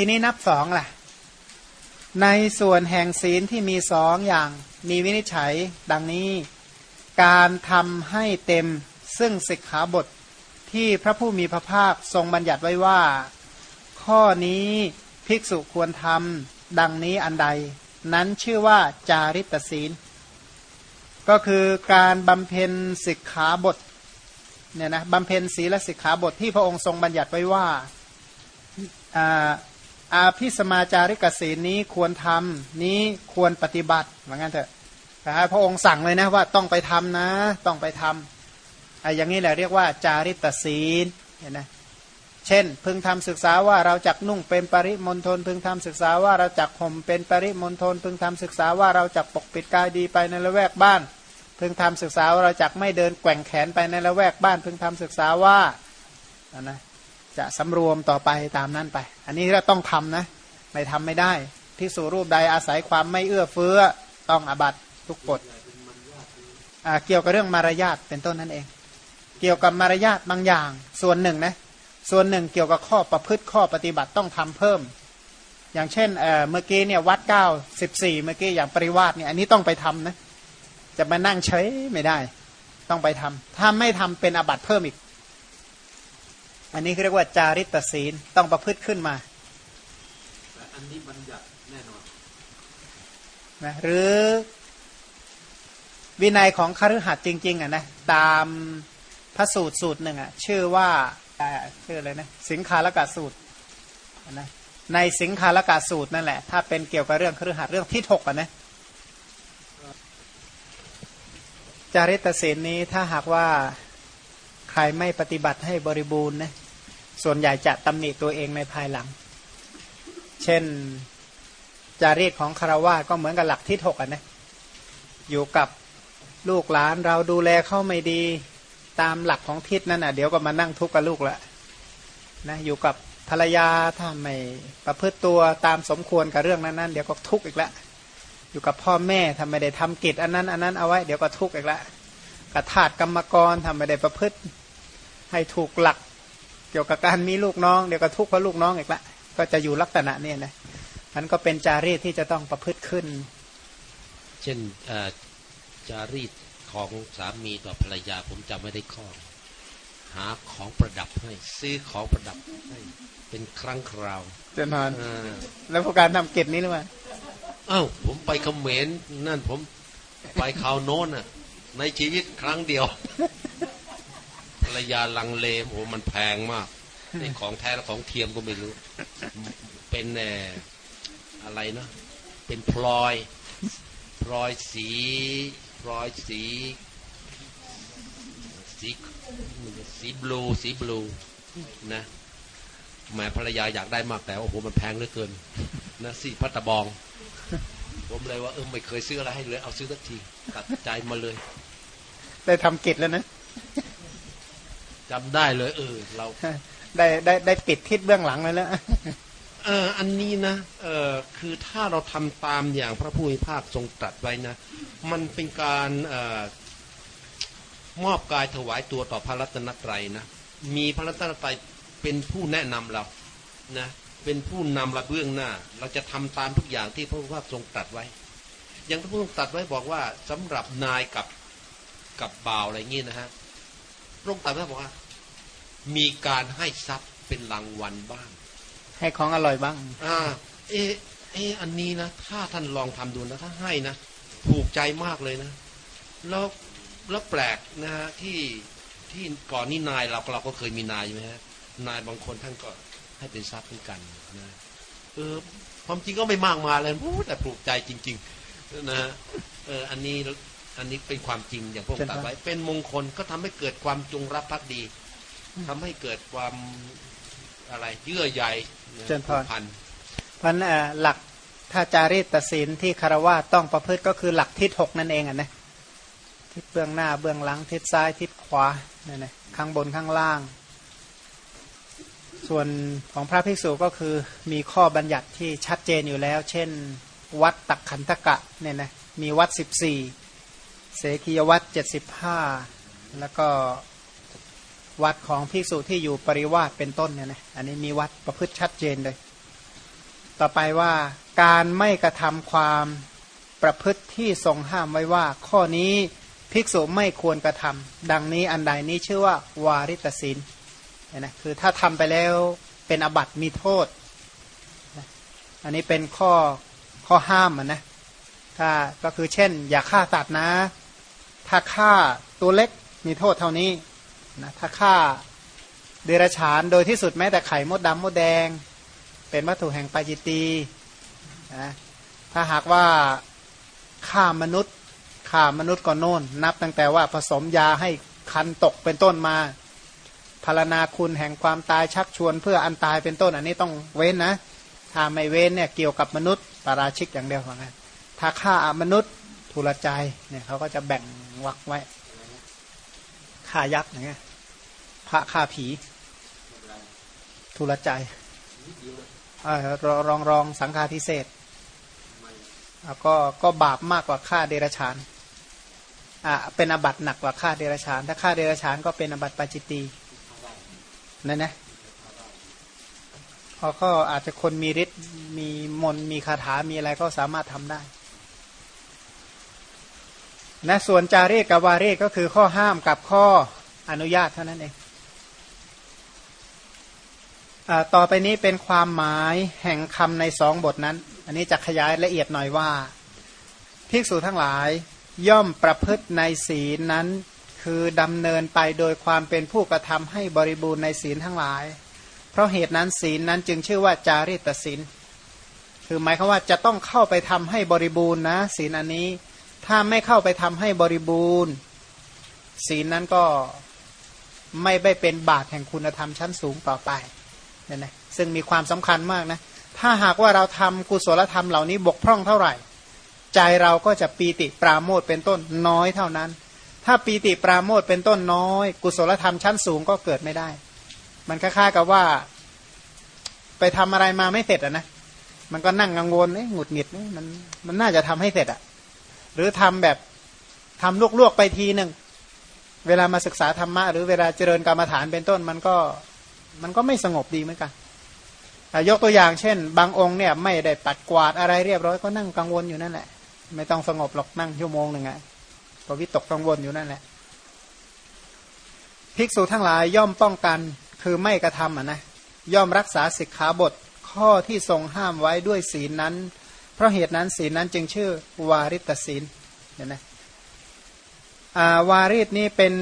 ทีนี้นับสองล่ะ ในส่วนแห่งศีลที่มีสองอย่างมีวินิจฉัยดังนี้ การทำให้เต็มซึ่งสิกขาบทที่พระผู้มีพระภาคทรงบัญญัติไว้ว่า ข้อนี้ภิกษุควรทำดังนี้อันใด นั้นชื่อว่าจาริตศีล ก็คือการบำเพ็ญสิกขาบทเนี่ยนะบำเพ็ญศีลสิกขาบทที่พระองค์ทรงบัญญัติไว้ว่า อาพิสมาจาริกศีลนี้ควรทำนี้ควรปฏิบัติเหมือนกันเถอะพระองค์สั่งเลยนะว่าต้องไปทำนะ ต้องไปทำไอ้อย่างนี้แหละเรียกว่าจาริตศีลเห็นไหมเช่น พึงทำศึกษาว่าเราจักนุ่งเป็นปริมณฑลพึงทำศึกษาว่าเราจักห่มเป็นปริมณฑลพึงทำศึกษาว่าเราจักปกปิดกายดีไปในละแวกบ้าน พึงทำศึกษาว่าเราจักไม่เดินแกว่งแขนไปในละแวกบ้าน พึงทำศึกษาว่านะ จะสำรวมต่อไปตามนั้นไป อันนี้เราต้องทำนะ ไม่ทำไม่ได้พิสูรูปใดอาศัยความไม่เอื้อเฟื้อต้องอบัตทุกกฎเกี่ยวกับเรื่องมารยาทเป็นต้นนั่นเอง เกี่ยวกับมารยาทบางอย่าง ส่วนหนึ่งนะส่วนหนึ่งเกี่ยวกับข้อประพฤติข้อปฏิบัติต้องทำเพิ่ม อย่างเช่นเเมื่อกี้เนี่ยวัดเก้าสิบสี่เมื่อกี้อย่างปริวาสเนี่ยอันนี้ต้องไปทำนะจะมานั่งเฉยไม่ได้ ต้องไปทำถ้าไม่ทำเป็นอบัตเพิ่มอีก อันนี้เรียกว่าจาริตศีลต้องประพฤติขึ้นมาอันนี้บัญญัติแน่นอนนะหรือวินัยของคฤหัสถ์จริงๆอะนะตามพระสูตรสูตรหนึ่งอะชื่อว่าชื่ออะไรนะสิงคาลกาสูตรนะในสิงคาลกาสูตรนั่นแหละ ถ้าเป็นเกี่ยวกับเรื่องคฤหัสถ์เรื่องที่ถกอะนะจาริตศีลนี้ถ้าหากว่าใครไม่ปฏิบัติให้บริบูรณ์นะ ส่วนใหญ่จะตำหนิตัวเองในภายหลัง เช่นจารีตของคารวะก็เหมือนกับหลักที่ถกอะนะอยู่กับลูกหลานเราดูแลเข้าไม่ดีตามหลักของทิศนั่นอะเดี๋ยวก็มานั่งทุกข์กับลูกละนะอยู่กับภรรยาถ้าไม่ประพฤติตัวตามสมควรกับเรื่องนั้นๆเดี๋ยวก็ทุกข์อีกล้วอยู่กับพ่อแม่ทำไม่ได้ทำกิจอันนั้นอันนั้นเอาไว้เดี๋ยวก็ทุกข์อีกล้วกระถาดกรรมกรทำไม่ได้ประพฤติ ให้ถูกหลัก เกี่ยวกับการมีลูกน้องเดี๋ยวก็ทุกข์เพราะลูกน้องอีกละก็จะอยู่ลักษณะนี้นะมันก็เป็นจารีตที่จะต้องประพฤติขึ้น เช่นจารีตของสามีต่อภรรยาผมจำไม่ได้ข้อ หาของประดับให้ ซื้อของประดับให้เป็นครั้งคราวเจนานแล้วพวกการทำเก็บนี้หรือเปล่าอ้าวผมไปเขมรนั่นผมไปคราวโน้นอะ ในชีวิตครั้งเดียวภ รยาลังเลโอ้มันแพงมากในของแท้และของเทียมก็ไม่รู้ เป็นแน่อะไรนะเป็นพลอยพลอยสีพลอยสี สีสีบลูสีบลูนะแม่ภรรยาอยากได้มากแต่โอ้โหมันแพงเหลือเกินนะสีพัตตบอง ผมเลยว่าเออไม่เคยซื้ออะไรให้เลย เอาซื้อสักทีตัดใจมาเลย ได้ทำกิจแล้วนะ จำได้เลยเออเราได้ได้ได้ปิดทิศเบื้องหลังเลยแล้วเอออันนี้นะเออคือถ้าเราทำตามอย่างพระผู้มีภาคทรงตรัสไว้นะ มันเป็นการเออมอบกายถวายตัวต่อพระรัตนตรัยนะมีพระรัตนตรัยเป็นผู้แนะนำเรานะเป็นผู้นำเราเบื้องหน้า เราจะทำตามทุกอย่างที่พระผู้มีภาคทรงตรัสไว้ อย่างพระผู้ทรงตรัสไว้บอกว่าสำหรับนายกับกับบ่าวอะไรเงี้นะฮะ พระองค์ตรัสบอกว่า มีการให้ทรัพย์เป็นรางวัลบ้าง ให้ของอร่อยบ้าง อ่า เอเออันนี้นะ ถ้าท่านลองทำดูนะถ้าให้นะถูกใจมากเลยนะ แล้วแล้วแปลกนะฮะที่ที่ก่อนนี่นายเราเราก็เคยมีนายใช่ไหมฮะนายบางคนท่านก็ให้เป็นทรัพย์เหมือนกันนะเออความจริงก็ไม่มากมาเลยแต่ถูกใจจริง ๆ นะเอออันนี้ อันนี้เป็นความจริงอย่างพวกตัดไว้ เป็นมงคลก็ทำให้เกิดความจงรักภักดีทำให้เกิดความอะไรเยื่อใยพันพันหลักถ้าจารีตศีลที่คารวะต้องประพฤติก็คือหลักทิศหกนั่นเองอะนะทิศเบื้องหน้าเบื้องหลังทิศซ้ายทิศขวาเนี่ยนะข้างบนข้างล่าง ส่วนของพระภิกษุก็คือมีข้อบัญญัติที่ชัดเจนอยู่แล้ว เช่น วัดตักขันธกะเนี่ยนะมีวัดสิบสี่ เสกียวัตเจ็ดสิบห้าแล้วก็วัดของภิกษุที่อยู่ปริวาสเป็นต้นเนี่ยนะอันนี้มีวัดประพฤติชัดเจนเลย ต่อไปว่าการไม่กระทำความประพฤติที่ทรงห้ามไว้ว่า ข้อนี้ภิกษุไม่ควรกระทำดังนี้อันใดนี้ชื่อว่าวาริตศินนะคือถ้าทำไปแล้วเป็นอบัตมีโทษ อันนี้เป็นข้อข้อห้ามนะถ้าก็คือเช่น อย่าฆ่าสัตว์นะ ถ้าฆ่าตัวเล็กมีโทษเท่านี้นะถ้าฆ่าเดรัจฉานโดยที่สุดแม้แต่ไข่มดดำมดแดง เป็นวัตถุแห่งปาจิตีนะถ้าหากว่าฆ่ามนุษย์ฆ่ามนุษย์ก่อนโน่น นับตั้งแต่ว่าผสมยาให้คันตกเป็นต้นมาพารณาคุณแห่งความตายชักชวนเพื่ออันตายเป็นต้นอันนี้ต้องเว้นนะ ถ้าไม่เว้นเนี่ยเกี่ยวกับมนุษย์ปาราชิกอย่างเดียวเหมือนกันถ้าฆ่ามนุษย์ ทุลใจเนี่ยเขาก็จะแบ่งวักไว้ฆ่ายักษ์อย่างเงี้ยพระฆ่าผี ทุลใจรองรองสังฆาทิเศษก็ก็บาปมากกว่าฆ่าเดรัจฉานอ่าเป็นอบัตหนักกว่าฆ่าเดรัจฉาน ถ้าฆ่าเดรัจฉานก็เป็นอบัตปาจิตตีนั่นนะเขาก็อาจจะคนมีฤทธิ์มีมนมีคาถามีอะไรก็สามารถทำได้ นะส่วนจารีตกับวารีตก็คือข้อห้ามกับข้ออนุญาตเท่านั้นเองอต่อไปนี้เป็นความหมายแห่งคำในสองบทนั้น อันนี้จะขยายละเอียดหน่อยว่า ภิกษุทั้งหลายย่อมประพฤติในศีลนั้น คือดำเนินไปโดยความเป็นผู้กระทำให้บริบูรณ์ในศีลทั้งหลาย เพราะเหตุนั้นศีลนั้นจึงชื่อว่าจารีตศีล คือหมายความว่าจะต้องเข้าไปทำให้บริบูรณ์นะศีลอันนี้ ถ้าไม่เข้าไปทำให้บริบูรณ์ ศีลนั้นก็ไม่ได้เป็นบาตแห่งคุณธรรมชั้นสูงต่อไปเนี่ยนะซึ่งมีความสำคัญมากนะ ถ้าหากว่าเราทำกุศลธรรมเหล่านี้บกพร่องเท่าไหร่ ใจเราก็จะปีติปราโมทเป็นต้นน้อยเท่านั้น ถ้าปีติปราโมทเป็นต้นน้อย กุศลธรรมชั้นสูงก็เกิดไม่ได้ มันคล้ายๆกับว่า ไปทำอะไรมาไม่เสร็จอะนะมันก็นั่งกังวลเอ๊ะหงุดหงิดมันมันน่าจะทำให้เสร็จอะ หรือทำแบบทำลวกๆไปทีหนึ่งเวลามาศึกษาธรรมะหรือเวลาเจริญกรรมฐานเป็นต้นมันก็มันก็ไม่สงบดีเหมือนกันยกตัวอย่างเช่น บางองค์เนี่ยไม่ได้ปัดกวาดอะไรเรียบร้อยก็นั่งกังวลอยู่นั่นแหละ ไม่ต้องสงบหรอกนั่งชั่วโมงหนึ่งอะก็วิตกกังวลอยู่นั่นแหละ ภิกษุทั้งหลายย่อมป้องกันคือไม่กระทำอะนะย่อมรักษาสิกขาบทข้อที่ทรงห้ามไว้ด้วยศีลนั้น เพราะเหตุนั้นศีลนั้นจึงชื่อวาริตศีลเห็นไหมวาริตนี้เป็น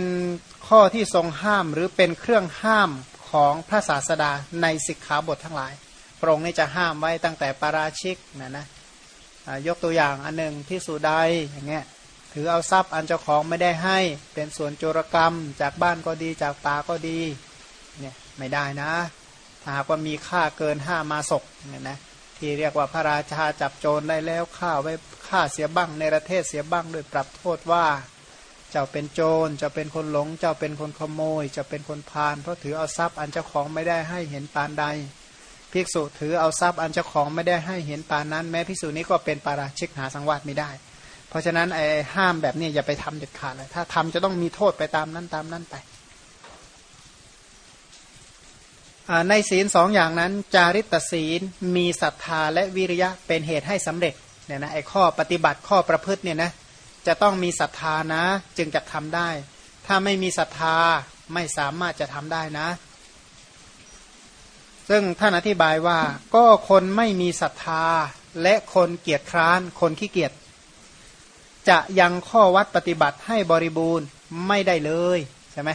ข้อที่ทรงห้ามหรือเป็นเครื่องห้ามของพระศาสดาในสิกขาบททั้งหลาย พระองค์นี่จะห้ามไว้ตั้งแต่ปาราชิกนะนะยกตัวอย่างอันหนึ่งที่สุดใดอย่างเงี้ยถือเอาทรัพย์อันเจ้าของไม่ได้ให้เป็นส่วนโจรกรรม จากบ้านก็ดีจากป่าก็ดีเนี่ยไม่ได้นะ หากว่ามีค่าเกินห้ามาศกเนี่ยนะ ที่เรียกว่าพระราชาจับโจรได้แล้วฆ่าไว้ฆ่าเสียบ้างในประเทศเสียบ้างโดยปรับโทษว่า เจ้าเป็นโจรเจ้าเป็นคนหลง เจ้าเป็นคนขโมยเจ้าเป็นคนพาลเพราะถือเอาทรัพย์อันเจ้าของไม่ได้ให้เห็นปานใด ภิกษุถือเอาทรัพย์อันเจ้าของไม่ได้ให้เห็นปานนั้น แม้ภิกษุนี้ก็เป็นปาราชิกหาสังวาสไม่ได้ เพราะฉะนั้นไอ้ห้ามแบบนี้อย่าไปทำเด็ดขาดเลยถ้าทำจะต้องมีโทษไปตามนั้นตามนั้นไป ในศีลสองอย่างนั้น จาริตศีลมีศรัทธาและวิริยะเป็นเหตุให้สำเร็จเนี่ยนะไอ้ข้อปฏิบัติข้อประพฤติเนี่ยนะจะต้องมีศรัทธานะจึงจะทำได้ ถ้าไม่มีศรัทธาไม่สามารถจะทำได้นะ ซึ่งท่านอธิบายว่าก็คนไม่มีศรัทธาและคนเกียจคร้านคนขี้เกียจจะยังข้อวัดปฏิบัติให้บริบูรณ์ไม่ได้เลยใช่ไหม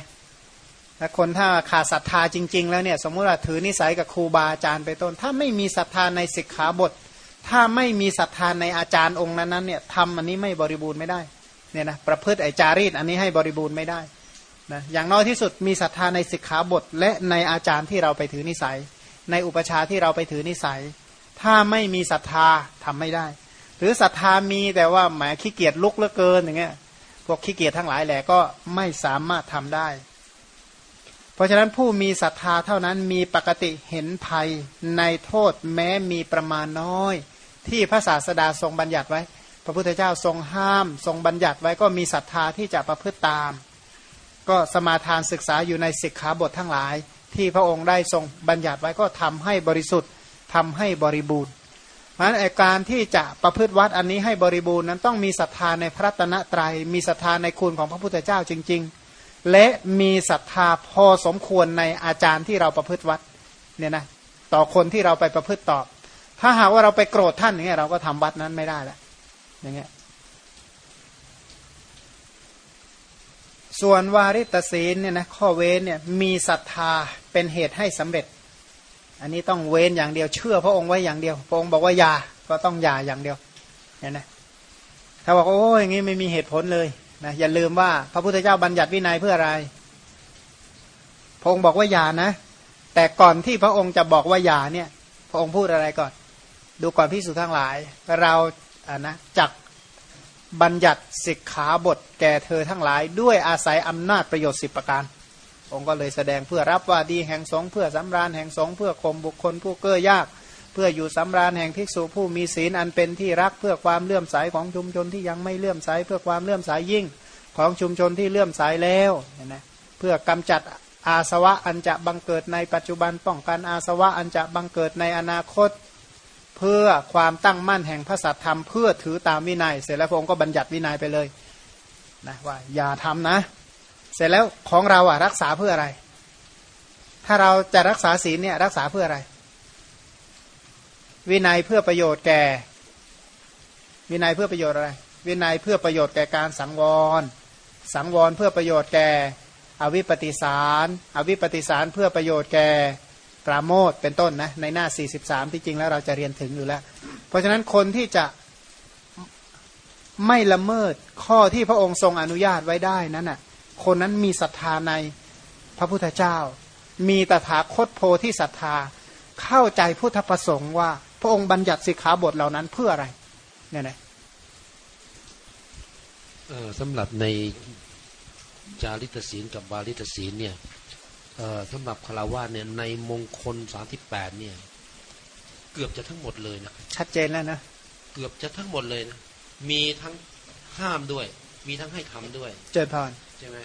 ถ้าคนถ้าขาดศรัทธาจริง ๆ แล้วเนี่ยสมมติว่าถือนิสัยกับครูบาอาจารย์ไปต้น ถ้าไม่มีศรัทธาในศิกขาบท ถ้าไม่มีศรัทธาในอาจารย์องค์นั้นๆเนี่ยทำอันนี้ไม่บริบูรณ์ไม่ได้เนี่ยนะประพฤติไอจารีตอันนี้ให้บริบูรณ์ไม่ได้นะอย่างน้อยที่สุดมีศรัทธาในศิกขาบท และในอาจารย์ที่เราไปถือนิสัย ในอุปชาที่เราไปถือนิสัย ถ้าไม่มีศรัทธาทำไม่ได้ หรือศรัทธามีแต่ว่าแหมขี้เกียจลุกเหลือเกินอย่างเงี้ยพวกขี้เกียจทั้งหลายแหละก็ไม่สามารถทำได้ พราะฉะนั้นผู้มีศรัทธาเท่านั้นมีปกติเห็นภัยในโทษแม้มีประมาณน้อย ที่พระศาสดาทรงบัญญัติไว้ พระพุทธเจ้าทรงห้าม ทรงบัญญัติไว้ก็มีศรัทธาที่จะประพฤติตาม ก็สมาทานศึกษาอยู่ในศิกขาบททั้งหลาย ที่พระองค์ได้ทรงบัญญัติไว้ก็ทำให้บริสุทธิ์ทำให้บริบูรณ์เพราะฉะนั้นการที่จะประพฤติวัดอันนี้ให้บริบูรณ์นั้นต้องมีศรัทธาในพระตนะตรัยมีศรัทธาในคุณของพระพุทธเจ้าจริง ๆ และมีศรัทธาพอสมควรในอาจารย์ที่เราประพฤติวัดเนี่ยนะต่อคนที่เราไปประพฤติตอบ ถ้าหากว่าเราไปโกรธท่านอย่างเงี้ยเราก็ทำวัดนั้นไม่ได้แล้วอย่างเงี้ยส่วนวาริตศีลเนี่ยนะข้อเว้นเนี่ยมีศรัทธาเป็นเหตุให้สำเร็จ อันนี้ต้องเว้นอย่างเดียวเชื่อพระองค์ไว้อย่างเดียว พระองค์บอกว่าอย่าก็ต้องอย่าอย่างเดียวเนี่ยนะถ้าบอกโอ้ยอย่างนี้ไม่มีเหตุผลเลย นะอย่าลืมว่าพระพุทธเจ้าบัญญัติวินัยเพื่ออะไร พระองค์บอกว่าอย่านะ แต่ก่อนที่พระองค์จะบอกว่าอย่าเนี่ย พระองค์พูดอะไรก่อน ดูก่อนพิสูจทั้งหลาย เราอ่านะจักบัญญัติสิกขาบทแก่เธอทั้งหลาย ด้วยอาศัยอำนาจประโยชน์สิบประการ องค์ก็เลยแสดงเพื่อรับว่าดีแห่งสงเพื่อสำราญแห่งสงเพื่อข่มบุคคลผู้เก้อยาก เพื่ออยู่สำราญแห่งภิกษุผู้มีศีลอันเป็นที่รักเพื่อความเลื่อมใสของชุมชนที่ยังไม่เลื่อมใสเพื่อความเลื่อมใสยิ่งของชุมชนที่เลื่อมใสแล้วนะเพื่อกำจัดอาสวะอันจะบังเกิดในปัจจุบันป้องกันอาสวะอันจะบังเกิดในอนาคต เพื่อความตั้งมั่นแห่งพระสัตธรรมเพื่อถือตามวินัย เสร็จแล้วพระองค์ก็บัญญัติวินัยไปเลยนะว่าอย่าทำนะ เสร็จแล้วของเราอะรักษาเพื่ออะไร ถ้าเราจะรักษาศีลเนี่ยรักษาเพื่ออะไร วินัยเพื่อประโยชน์แก่ วินัยเพื่อประโยชน์อะไร วินัยเพื่อประโยชน์แก่การสังวร สังวรเพื่อประโยชน์แก่ อวิปปิสาร อวิปปิสารเพื่อประโยชน์แก่ปราโมทเป็นต้นนะในหน้า 43 ที่จริงแล้วเราจะเรียนถึงอยู่แล้ว เพราะฉะนั้นคนที่จะไม่ละเมิดข้อที่พระองค์ทรงอนุญาตไว้ได้นั้นน่ะคนนั้นมีศรัทธาในพระพุทธเจ้า มีตถาคตโพธิศรัทธา เข้าใจพุทธประสงค์ว่า พระองค์บัญญัติสิกขาบทเหล่านั้นเพื่ออะไร เนี่ยนะสำหรับในจาริตศีลกับบาลิตศีลเนี่ยสำหรับคาราวาเนี่ยในมงคลสามที่แปดเนี่ย เกือบจะทั้งหมดเลยนะชัดเจนแล้วนะเกือบจะทั้งหมดเลยนะมีทั้งห้ามด้วย มีทั้งให้ทำด้วย เจริญพรใช่ไหม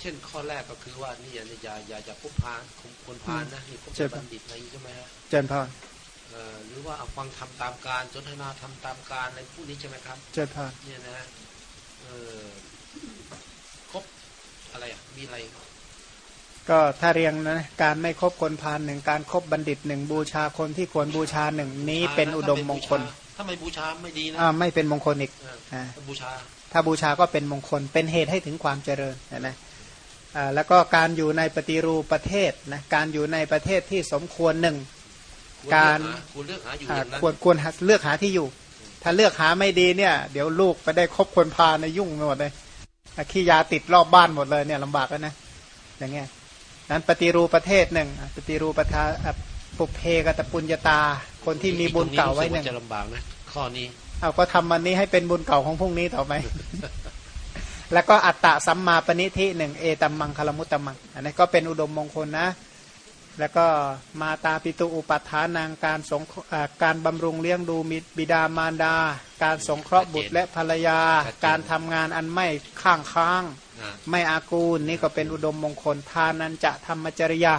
เช่นข้อแรกก็คือว่านี่อย่าอย่าอย่าอย่าพุพานคนพานนะนี่พบบัณฑิตอะไรใช่ไหมฮะเจริญพร หรือว่าเอาฟังทำตามการสนทนาทำตามการอะไรพวกนี้ใช่ไหมครับเจริญพรเนี่ยนะเออครบอะไรอะมีอะไร ก็ถ้าเรียงนะการไม่คบคนพาลหนึ่งการครบบัณฑิตหนึ่งบูชาคนที่ควรบูชาหนึ่งนี้เป็นอุดมมงคลถ้าไม่บูชาไม่ดีนะอ่าไม่เป็นมงคลอีกอ่าบูชา ถ้าบูชาก็เป็นมงคลเป็นเหตุให้ถึงความเจริญนะนะอ่าแล้วก็การอยู่ในปฏิรูปประเทศนะการอยู่ในประเทศที่สมควรหนึ่ง การควรเลือกหาอยู่ควรควรเลือกหาที่อยู่ ถ้าเลือกหาไม่ดีเนี่ย เดี๋ยวลูกไปได้คบคนพาในยุ่งหมดเลยขี้ยาติดรอบบ้านหมดเลยเนี่ยลำบากแล้วนะอย่างเงี้ยนั้นปฏิรูประเทศหนึ่งปฏิรูปทาปุเพกตปุญญาตา คนที่มีบุญเก่าไว้หนึ่งจะลำบากนะข้อนี้เอาก็ทำมันนี้ให้เป็นบุญเก่าของพรุ่งนี้ต่อไปแล้วก็อัตตะสัมมาปณิทิหนึ่งเอตัมมังคลมุตตมัง อันนี้ก็เป็นอุดมมงคลนะ แล้วก็มาตาปิตุอุปัฏฐานางการสงการบำรุงเลี้ยงดูมิบิดามารดา การสงเคราะห์บุตรและภรรยา การทำงานอันไม่ข้างค้าง ไม่อากูล นี่ก็เป็นอุดมมงคลทานนั้นจะธรรมจริยา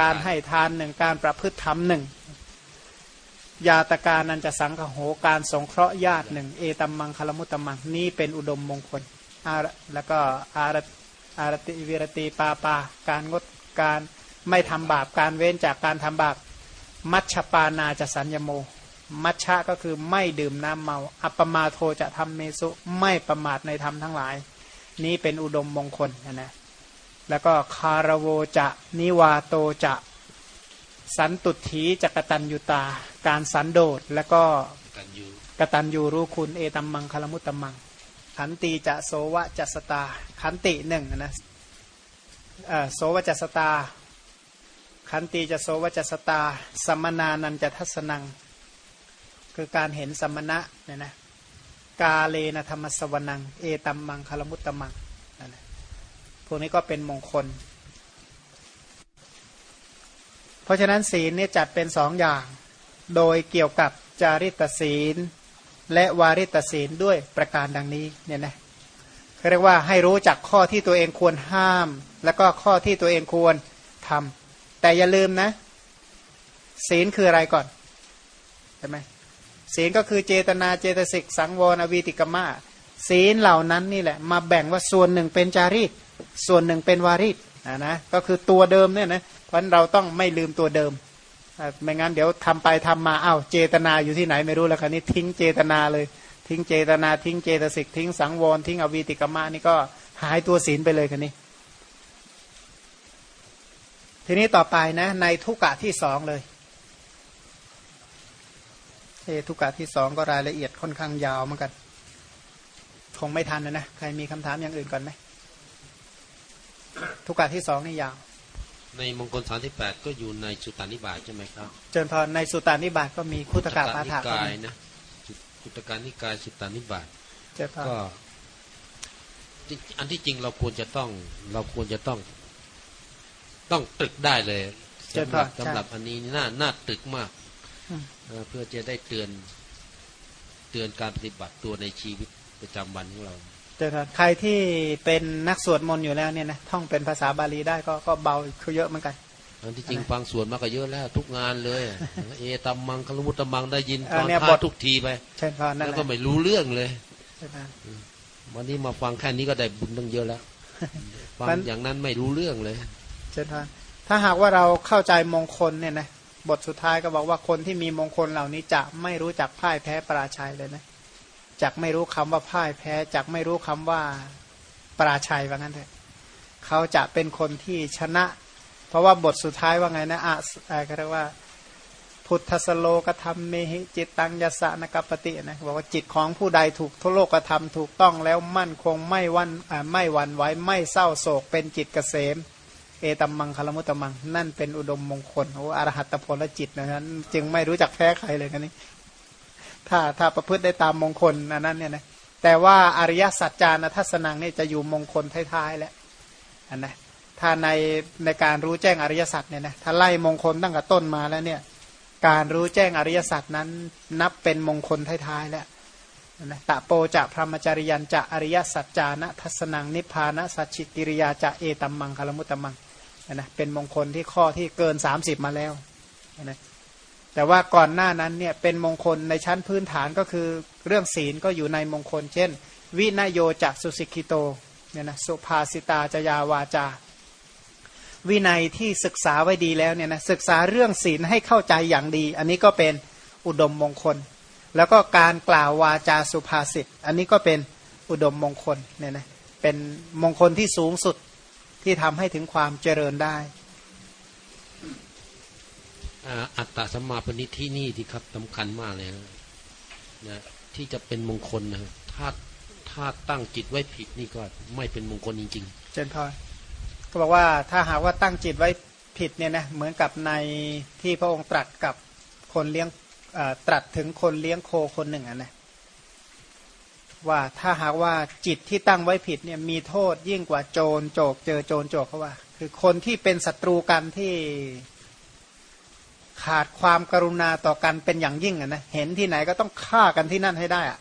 การให้ทานหนึ่งการประพฤติธรรมหนึ่งยาตการนันจะสังคโหการสงเคราะห์ญาติหนึ่งเอตัมมังคลมุตตมังนี่เป็นอุดมมงคลอาแล้วก็อารอารติวิรติปาปา การงดการ ไม่ทำบาปการเว้นจากการทำบาปมัชปานาจะสัญญโม มัชชะก็คือไม่ดื่มน้ำเมา อัปมาโทจะทำเมสุไม่ประมาทในธรรมทั้งหลาย นี้เป็นอุดมมงคลนะนะแล้วก็คารโวจะนิวาโตจะสันตุถีจักตันยุตา การสันโดษแล้วก็กตันยูรู้คุณเอตัมมังคลมุตตมัง ขันติจะโสวะจัสตา ขันติหนึ่งนะโสวะจัสตา ขันติจะโสวจัสตาสมนานันจะทัศนัง คือการเห็นสมณะเนี่ยนะกาเลนะธรรมสวนัง เอตัมมังคลมุตตมังนั่นแหละพวกนี้ก็เป็นมงคล เพราะฉะนั้นศีลเนี่ยจัดเป็นสองอย่าง โดยเกี่ยวกับจาริตศีล และวาริตศีลด้วยประการดังนี้เนี่ยนะเขาเรียกว่าให้รู้จักข้อที่ตัวเองควรห้าม แล้วก็ข้อที่ตัวเองควรทำ แต่อย่าลืมนะ ศีลคืออะไรก่อนใช่ไหมศีลก็คือเจตนาเจตสิกสังวรอวีติกมะศีลเหล่านั้นนี่แหละ มาแบ่งว่าส่วนหนึ่งเป็นจารีต ส่วนหนึ่งเป็นวารีตนะนะก็คือตัวเดิมเนี่ยนะเพราะเราต้องไม่ลืมตัวเดิมไม่งั้นเดี๋ยวทำไปทำมาอ้าวเจตนาอยู่ที่ไหนไม่รู้แล้วคราวนี้ทิ้งเจตนาเลย ทิ้งเจตนาทิ้งเจตสิกทิ้งสังวรทิ้งอวีติกมะนี่ก็หายตัวศีลไปเลยคันนี้ ทีนี้ต่อไปนะ ในทุกกะที่สองเลยเอทุกกะที่สองก็รายละเอียดค่อนข้างยาวเหมือนกัน คงไม่ทันนะนะใครมีคำถามอย่างอื่นก่อนไหมทุกกะที่สองนี่ยาว ในมงคลสามที่แปดก็อยู่ในสุตานิบาตใช่ไหมครับ เจนพรในสุตานิบาตก็มีคุตกะปาฐะก็กายมีนะสุตการนิกายสุตานิบาตเจนพรก็จริงอันที่จริงเราควรจะต้องเราควรจะต้อง ต้องตรึกได้เลยเจนสำพหรัรบสำหรับอันนี้น่าน่าตรึกมากอืมเอ่อเพื่อจะได้เตือนเตือนการปฏิบัติตัวในชีวิตประจำวันของเราเจนพรใครที่เป็นนักสวดมนต์อยู่แล้วเนี่ยนะท่องเป็นภาษาบาลีได้ก็ก็เบาคือเยอะเหมือนกันอันที่จริงฟังส่วนมาก็เยอะแล้ว ทุกงานเลย เอตัมมังคลมุตตัมมังได้ยินเออฟังเนี่ยท่าบททุกทีไปเช่นพรนั่นแล้วแหก็ละไม่รู้เรื่องเลยเช่นพรวันนี้มาฟังแค่นี้ก็ได้บุญตั้งเยอะแล้วฟังมันอย่างนั้นไม่รู้เรื่องเลย เช่นถ้าหากว่าเราเข้าใจมงคลเนี่ยนะบทสุดท้ายก็บอกว่าคนที่มีมงคลเหล่านี้จะไม่รู้จักพ่ายแพ้ปราชัยเลยนะจักไม่รู้คำว่าพ่ายแพ้จักไม่รู้คำว่าปราชัยว่างั้นเถอะเขาจะเป็นคนที่ชนะ เพราะว่าบทสุดท้ายว่าไงนะอะอ่าก็เรียกว่า พุทธสโลกธรรมเมหิจิตตังยสะนกปปตินะบอกว่าจิตของผู้ใดถูกทุโลกธรรมถูกต้องแล้วมั่นคงไม่วันไม่หวันไหวไม่เศร้าโศกเป็นจิตเกษม เอตัมมังคลมุตตมัง นั่นเป็นอุดมมงคลโอ้อรหัตผลจิตนะนั้น จึงไม่รู้จักแพ้ใครเลยกันนี้ ถ้าถ้าประพฤติได้ตามมงคลอันนั้นเนี่ยนะแต่ว่าอริยสัจจานทัศนังเนี่ยจะอยู่มงคลท้ายๆแล้วอันนะถ้าในในการรู้แจ้งอริยสัจเนี่ยนะถ้าไล่มงคลตั้งแต่ต้นมาแล้วเนี่ย การรู้แจ้งอริยสัจนั้น นับเป็นมงคลท้ายๆแล้วนะตะโปจะพรหมจริยันจะอริยสัจจานะทัศนังนิพพานะสัจฉิกิริยาจะเอตัมมังคลมุตตมัง นะเป็นมงคลที่ข้อที่เกิน 30 มาแล้วนะแต่ว่าก่อนหน้านั้นเนี่ยเป็นมงคลในชั้นพื้นฐานก็คือเรื่องศีลก็อยู่ในมงคล เช่น วินโยจะสุสิกิโตเนี่ยนะสุภาสิตาจยาวาจา วินัยที่ศึกษาไว้ดีแล้วเนี่ยนะศึกษาเรื่องศีลให้เข้าใจอย่างดี อันนี้ก็เป็นอุดมมงคล แล้วก็การกล่าววาจาสุภาษิตอันนี้ก็เป็นอุดมมงคลเนี่ยนะเป็นมงคลที่สูงสุด ที่ทำให้ถึงความเจริญได้อ่าอัตตาสัมมาปณิที่นี่ที่ครับสำคัญมากเลยนะนะที่จะเป็นมงคลนะถ้าถ้าตั้งจิตไว้ผิดนี่ก็ไม่เป็นมงคลจริงเจนพรก็บอกว่าถ้าหากว่าตั้งจิตไว้ผิดเนี่ยนะเหมือนกับในที่พระองค์ตรัสกับคนเลี้ยงเอ่อตรัสถึงคนเลี้ยงโคคนหนึ่งอะนะ ว่าถ้าหากว่าจิตที่ตั้งไว้ผิดเนี่ยมีโทษยิ่งกว่าโจรโจกเจอโจรโจกเขาว่า คือคนที่เป็นศัตรูกันที่ขาดความกรุณาต่อกันเป็นอย่างยิ่งนะเห็นที่ไหนก็ต้องฆ่ากันที่นั่นให้ได้อะ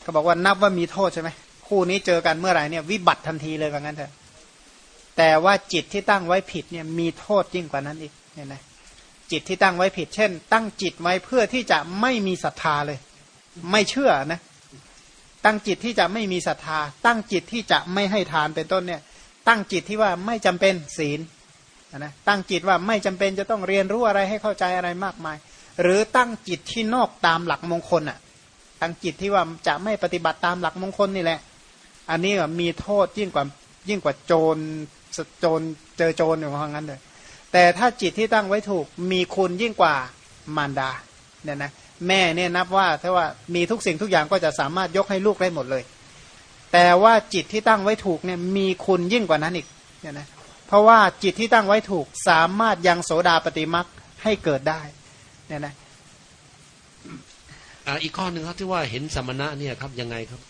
เขาบอกว่านับว่ามีโทษใช่ไหมคู่นี้เจอกันเมื่อไหร่เนี่ยวิบัติทันทีเลยว่างั้นเถอะแต่ว่าจิตที่ตั้งไว้ผิดเนี่ยมีโทษยิ่งกว่านั้นอีกเนี่ยนะจิตที่ตั้งไว้ผิด เช่น ตั้งจิตไว้เพื่อที่จะไม่มีศรัทธาเลย ไม่เชื่อนะ ตั้งจิตที่จะไม่มีศรัทธา ตั้งจิตที่จะไม่ให้ทานเป็นต้นเนี่ย ตั้งจิตที่ว่าไม่จำเป็นศีลนะตั้งจิตว่าไม่จำเป็นจะต้องเรียนรู้อะไรให้เข้าใจอะไรมากมาย หรือตั้งจิตที่นอกตามหลักมงคลอะตั้งจิตที่ว่าจะไม่ปฏิบัติตามหลักมงคลนี่แหละ อันนี้มีโทษยิ่งกว่ายิ่งกว่าโจรโจรเจอโจรอย่างว่างั้นเลยแต่ถ้าจิตที่ตั้งไว้ถูกมีคุณยิ่งกว่ามารดาเนี่ยนะ แม่เนี่ยนับว่าถ้าว่ามีทุกสิ่งทุกอย่างก็จะสามารถยกให้ลูกได้หมดเลย แต่ว่าจิตที่ตั้งไว้ถูกเนี่ยมีคุณยิ่งกว่านั้นอีกเนี่ยนะเพราะว่าจิตที่ตั้งไว้ถูกสามารถยังโสดาปฏิมักให้เกิดได้เนี่ยนะๆอ่าอีกข้อหนึ่งครับที่ว่าเห็นสมณะเนี่ยครับยังไงครับ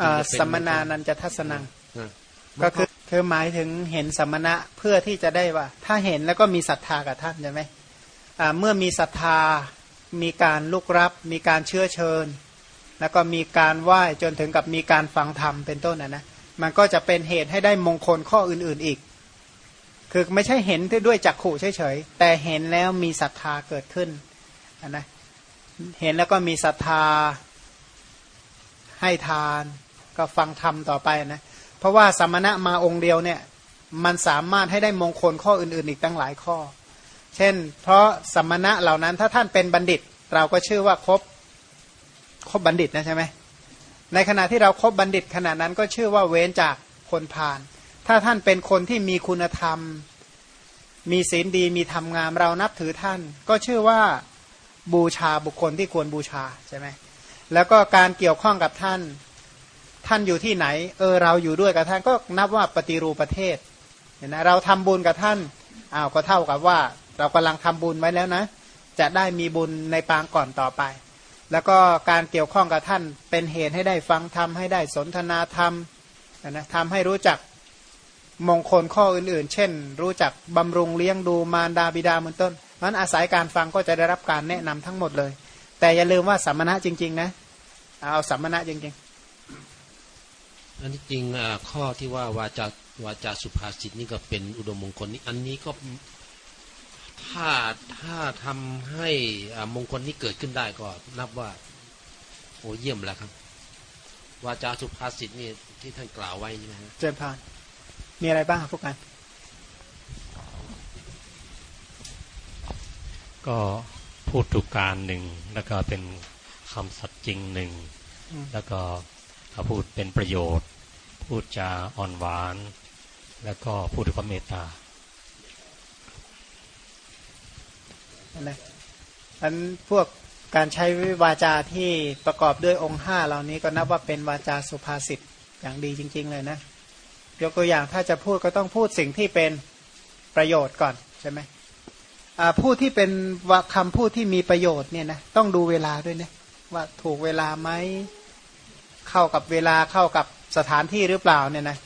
อ่าถึงจะเป็นสัมมนานันจะทัศนังอ่าก็คือคือหมายถึงเห็นสมณะเพื่อที่จะได้ว่า ถ้าเห็นแล้วก็มีศรัทธากับท่านใช่ไหมอ่าเมื่อมีศรัทธา มีการลุกรับ มีการเชื้อเชิญ แล้วก็มีการไหว้จนถึงกับมีการฟังธรรมเป็นต้นนะนะมันก็จะเป็นเหตุให้ได้มงคลข้ออื่นๆอีก คือไม่ใช่เห็นด้วยจักขู่เฉยๆ แต่เห็นแล้วมีศรัทธาเกิดขึ้นอะนะเห็นแล้วก็มีศรัทธาให้ทานก็ฟังธรรมต่อไปนะเพราะว่าสมณะมาองค์เดียวเนี่ยมันสามารถให้ได้มงคลข้ออื่นๆ อีกตั้งหลายข้อ เช่น เพราะสมณะเหล่านั้นถ้าท่านเป็นบัณฑิต เราก็ชื่อว่าครบครบบัณฑิตนะใช่ไหมในขณะที่เราครบบัณฑิตขณะนั้นก็ชื่อว่าเว้นจากคนพาลถ้าท่านเป็นคนที่มีคุณธรรม มีศีลดีมีธรรมงามเรานับถือท่าน ก็ชื่อว่าบูชาบุคคลที่ควรบูชาใช่ไหมแล้วก็การเกี่ยวข้องกับท่าน ท่านอยู่ที่ไหน เออเราอยู่ด้วยกับท่านก็นับว่าปฏิรูปประเทศเห็นไหมเราทำบุญกับท่านอ้าวก็เท่ากับว่า เรากำลังทำบุญไว้แล้วนะ จะได้มีบุญในปางก่อนต่อไป แล้วก็การเกี่ยวข้องกับท่านเป็นเหตุให้ได้ฟังธรรมให้ได้สนทนาธรรมนะทำให้รู้จักมงคลข้ออื่นๆ เช่น รู้จักบำรุงเลี้ยงดูมารดาบิดาเมือนต้นนั้นอาศัยการฟังก็จะได้รับการแนะนำทั้งหมดเลย แต่อย่าลืมว่าสัมมณะจริง ๆ นะ เอาสัมมณะจริงๆ อันนี้จริงข้อที่ว่าวาจาวาจาสุภาษิตนี่ก็เป็นอุดมมงคลนี่อันนี้ก็ ถ้าถ้าทำให้มงคลนี้เกิดขึ้นได้ก็นับว่า โอ้เยี่ยมแล้วครับวาจาสุภาษิตนี่ที่ท่านกล่าวไว้นี่นะฮะเจมพานมีอะไรบ้างพวกกันก็พูดถูกการหนึ่งแล้วก็เป็นคำสัตย์จริงหนึ่งแล้วก็พูดเป็นประโยชน์ พูดจาอ่อนหวาน แล้วก็พูดด้วยความเมตตา นะอันพวกการใช้วาจาที่ประกอบด้วยองค์ห้าเหล่านี้ก็นับว่าเป็นวาจาสุภาษิตอย่างดีจริง ๆ เลยนะยกตัวอย่างถ้าจะพูดก็ต้องพูดสิ่งที่เป็นประโยชน์ก่อนใช่ไหมพูดที่เป็นคำพูดที่มีประโยชน์เนี่ยนะต้องดูเวลาด้วยนะว่าถูกเวลาไหมเข้ากับเวลาเข้ากับสถานที่หรือเปล่าเนี่ยนะ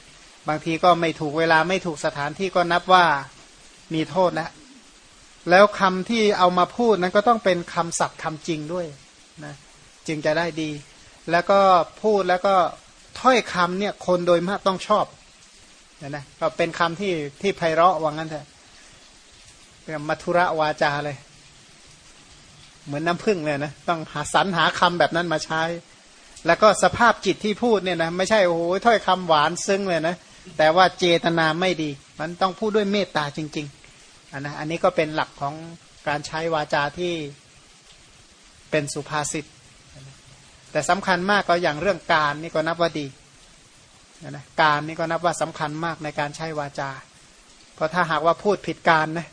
บางทีก็ไม่ถูกเวลาไม่ถูกสถานที่ก็นับว่ามีโทษแล้ว แล้วคำที่เอามาพูดนั้นก็ต้องเป็นคำสัตย์คำจริงด้วยนะจึงจะได้ดี แล้วก็พูดแล้วก็ถ้อยคำเนี่ยคนโดยมากต้องชอบนะนะก็เป็นคำที่ที่ไพเราะว่างั้นเถอะเป็นมัทุระวาจาเลย เหมือนน้ำพึ่งเลยนะต้องหาสรรหาคำแบบนั้นมาใช้ แล้วก็สภาพจิตที่พูดเนี่ยนะไม่ใช่โอ้โหถ้อยคำหวานซึ้งเลยนะแต่ว่าเจตนาไม่ดี มันต้องพูดด้วยเมตตาจริงๆ อันนะอันนี้ก็เป็นหลักของการใช้วาจาที่เป็นสุภาษิตแต่สำคัญมากก็อย่างเรื่องการนี่ก็นับว่าดีนะการนี่ก็นับว่าสำคัญมากในการใช้วาจา เพราะถ้าหากว่าพูดผิดการนะ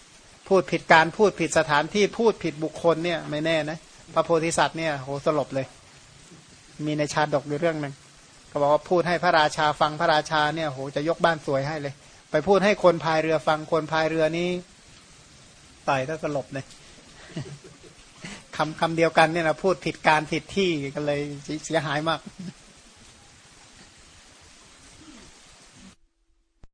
พูดผิดการพูดผิดสถานที่พูดผิดบุคคลเนี่ยไม่แน่นะพระโพธิสัตว์เนี่ยโหสลบเลย มีในชาดกอยู่เรื่องหนึ่งก็บอกว่าพูดให้พระราชาฟังพระราชาเนี่ยโหจะยกบ้านสวยให้เลย ไปพูดให้คนพายเรือฟังคนพายเรือนี้ ต่อยถ้าสลบเลยคำคำเดียวกันเนี่ยนะพูดผิดการผิดที่กันเลยเสียหายมาก